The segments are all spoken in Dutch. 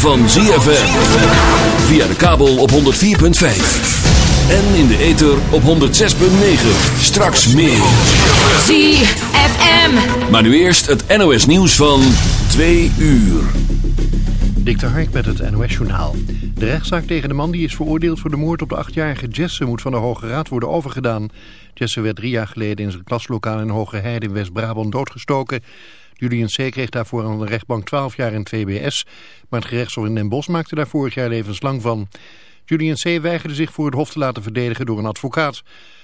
van ZFM. Via de kabel op 104.5. En in de ether op 106.9. Straks meer. ZFM. Maar nu eerst het NOS nieuws van 2 uur. Dik de Hark met het NOS-journaal. De rechtszaak tegen de man die is veroordeeld voor de moord op de achtjarige Jesse moet van de Hoge Raad worden overgedaan. Jesse werd drie jaar geleden in zijn klaslokaal in Hoge Heide in West-Brabant doodgestoken. Julian C. kreeg daarvoor aan de rechtbank 12 jaar in TBS, maar het gerechtshof in Den Bosch maakte daar vorig jaar levenslang van. Julian C. weigerde zich voor het hof te laten verdedigen door een advocaat.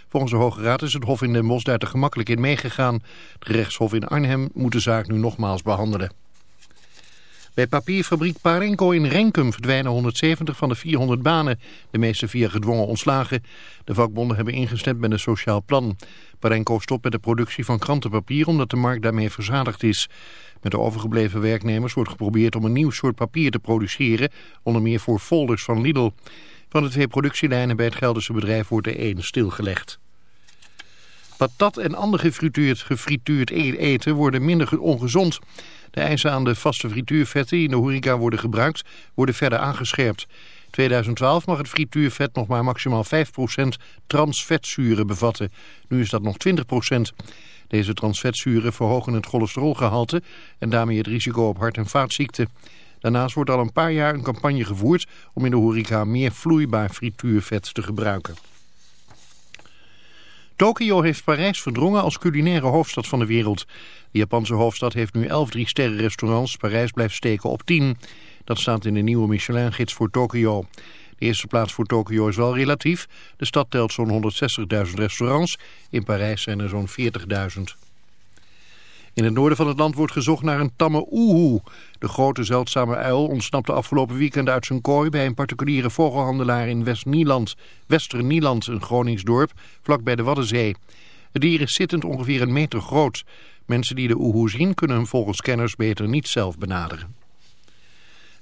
Volgens de Hoge Raad is het hof in Den Bosch daar te gemakkelijk in meegegaan. Het gerechtshof in Arnhem moet de zaak nu nogmaals behandelen. Bij papierfabriek Parenco in Renkum verdwijnen 170 van de 400 banen, de meeste via gedwongen ontslagen. De vakbonden hebben ingestemd met een sociaal plan. Parenco stopt met de productie van krantenpapier omdat de markt daarmee verzadigd is. Met de overgebleven werknemers wordt geprobeerd om een nieuw soort papier te produceren, onder meer voor folders van Lidl. Van de twee productielijnen bij het Gelderse bedrijf wordt er één stilgelegd. Patat en ander gefrituurd, gefrituurd e- eten worden minder ongezond. De eisen aan de vaste frituurvetten die in de horeca worden gebruikt worden verder aangescherpt. 2012 mag het frituurvet nog maar maximaal 5% transvetzuren bevatten. Nu is dat nog 20%. Deze transvetzuren verhogen het cholesterolgehalte en daarmee het risico op hart- en vaatziekten. Daarnaast wordt al een paar jaar een campagne gevoerd om in de horeca meer vloeibaar frituurvet te gebruiken. Tokio heeft Parijs verdrongen als culinaire hoofdstad van de wereld. De Japanse hoofdstad heeft nu 11 drie-sterren restaurants. Parijs blijft steken op 10. Dat staat in de nieuwe Michelin-gids voor Tokio. De eerste plaats voor Tokio is wel relatief. De stad telt zo'n 160.000 restaurants. In Parijs zijn er zo'n 40.000. In het noorden van het land wordt gezocht naar een tamme oehoe. De grote zeldzame uil ontsnapte afgelopen weekend uit zijn kooi... bij een particuliere vogelhandelaar in West-Nieland. Wester-Nieland, een Groningsdorp, vlakbij de Waddenzee. Het dier is zittend ongeveer een meter groot. Mensen die de oehoe zien kunnen hem volgens kenners beter niet zelf benaderen.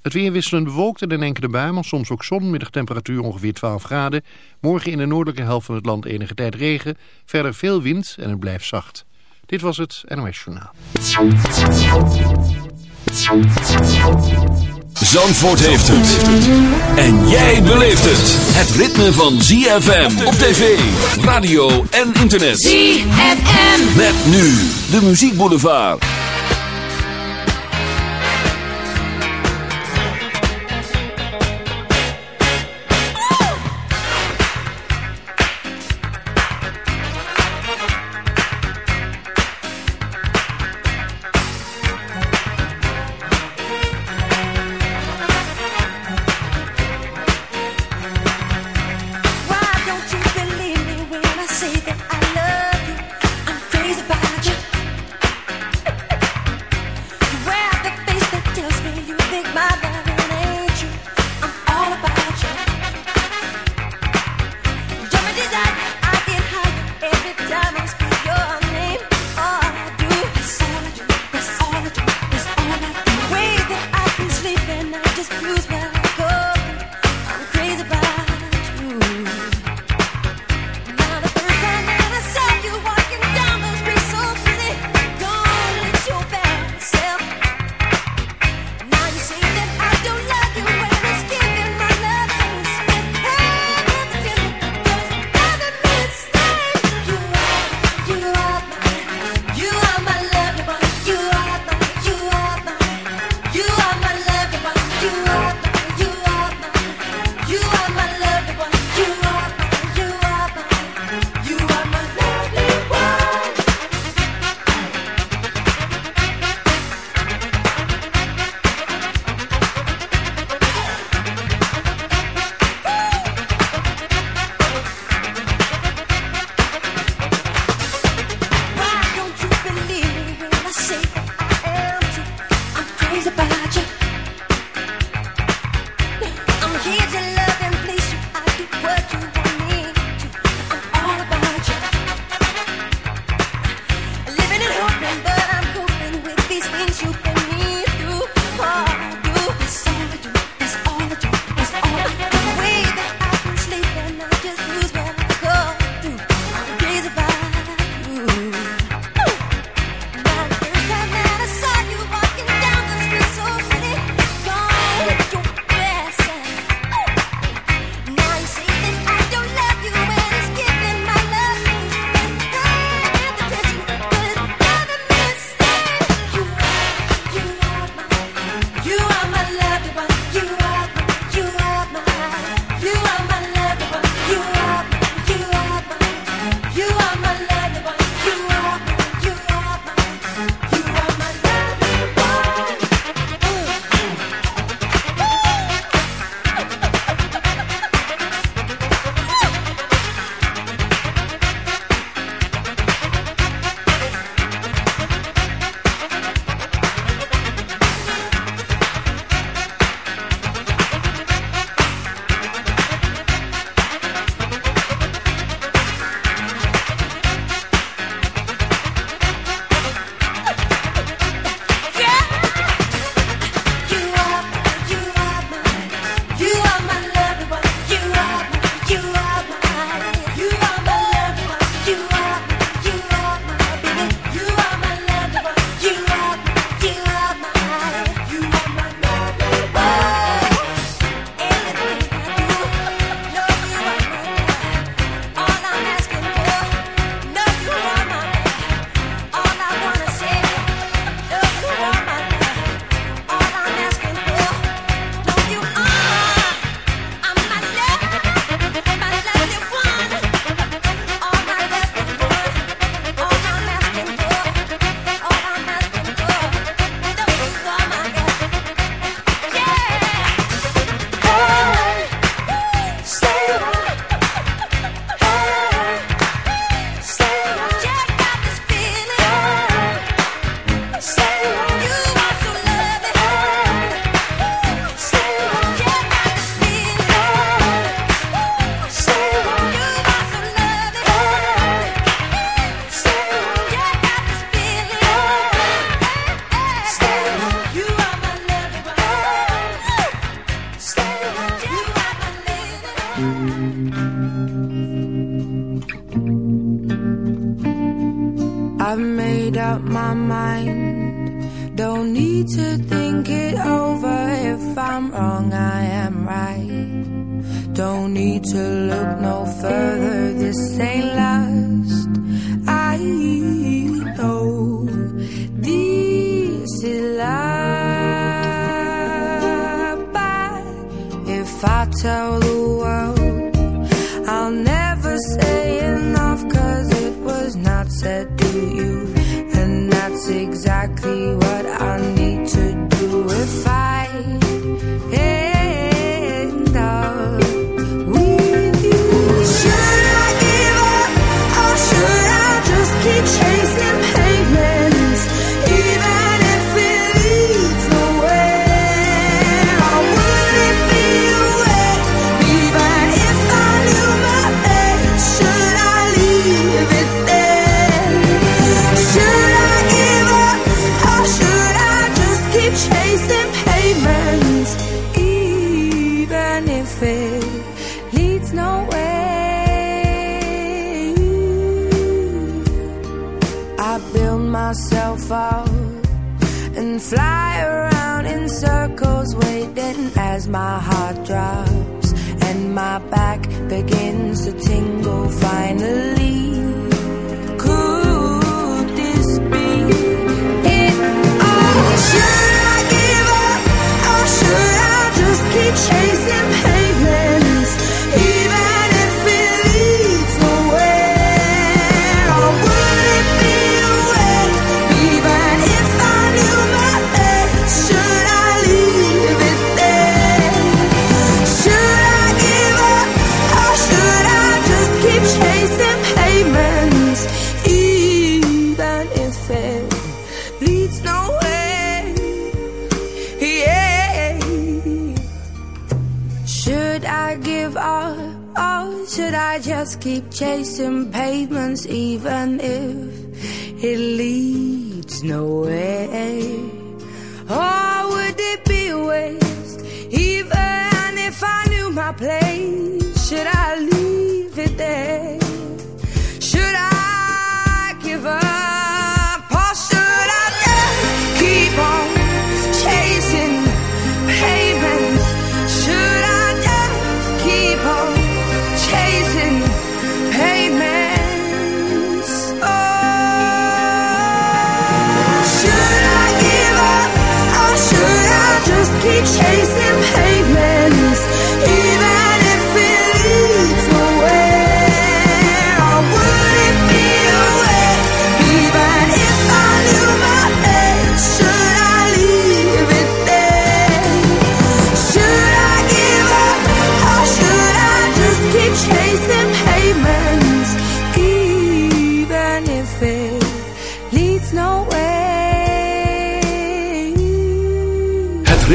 Het weer wisselend bewolkt en een enkele bui, maar soms ook zon. Middagtemperatuur ongeveer 12 graden. Morgen in de noordelijke helft van het land enige tijd regen. Verder veel wind en het blijft zacht. Dit was het NOS Journaal. Zandvoort heeft het. En jij beleeft het. Het ritme van ZFM op tv, radio en internet. ZFM. Met nu de muziekboulevard. think my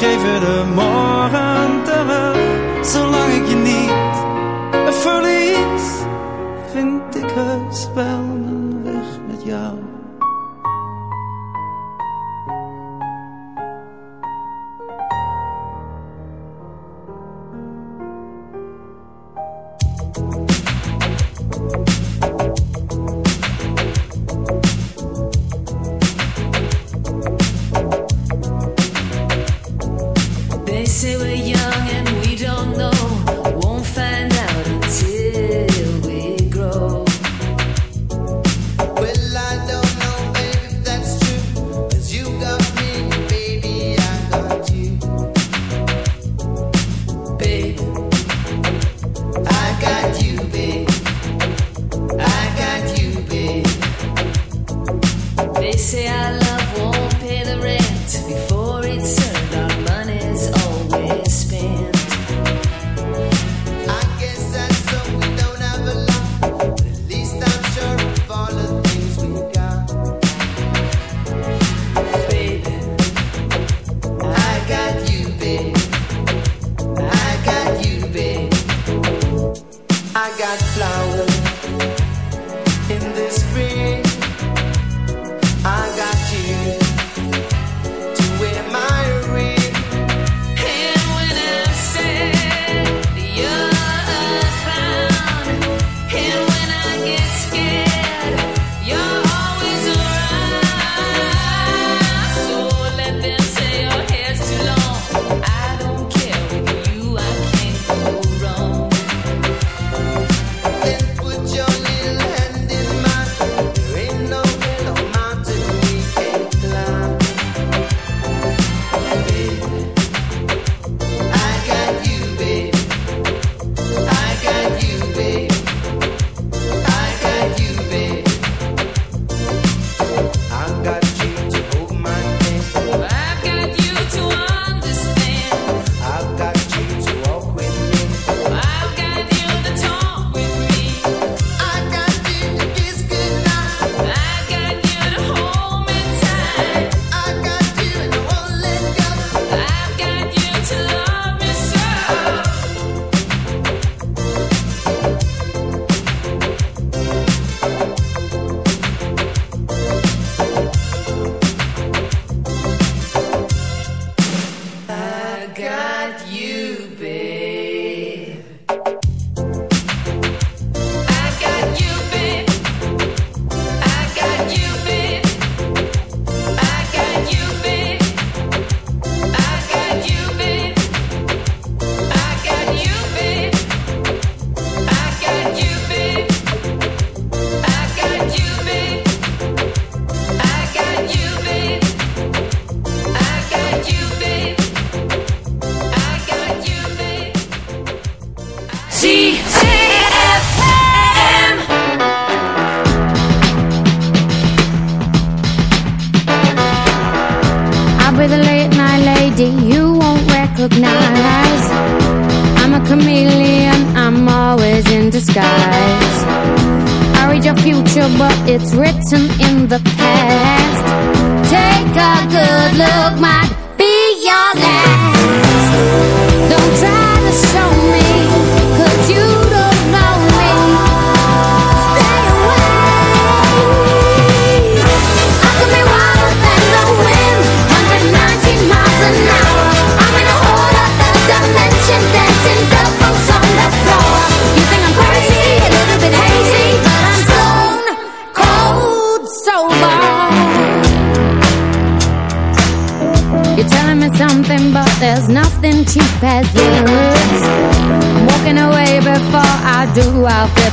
Geef je de morgen terug. Zolang ik je niet verlies, it's written in the past. Take a good look, my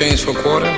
Change for quarter?